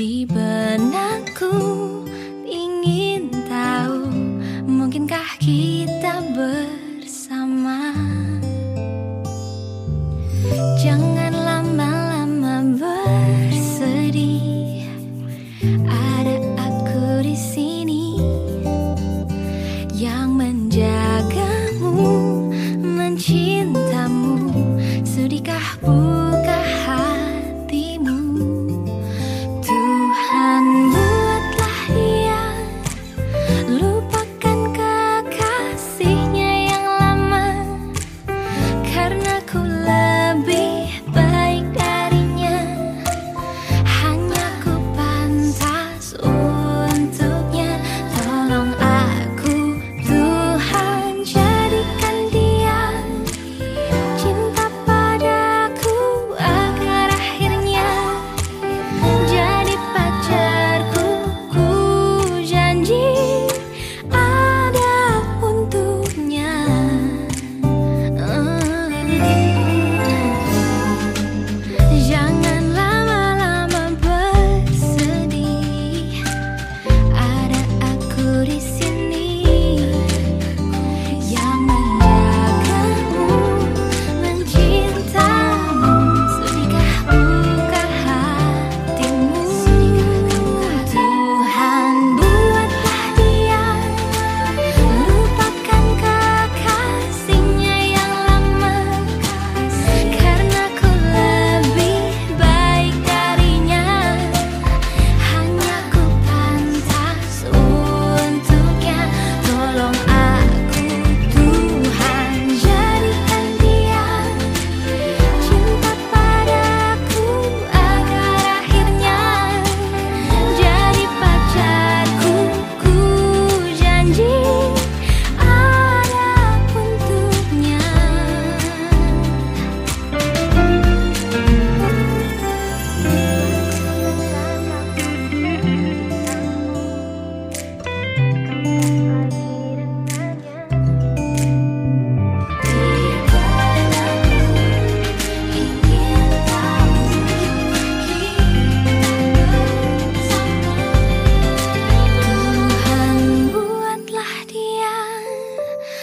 di benakku. Ingin tahu mungkinkah kita bersama? Jangan lama-lama bersedih. Ada aku di sini yang men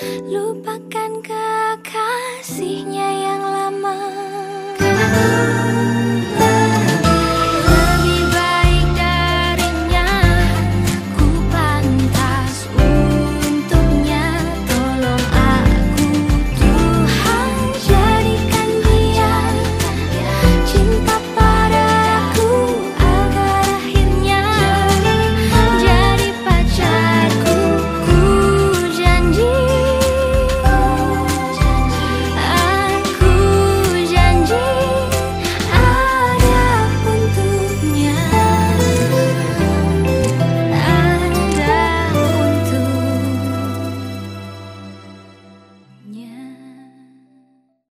Lupakan kekasihnya yang lama.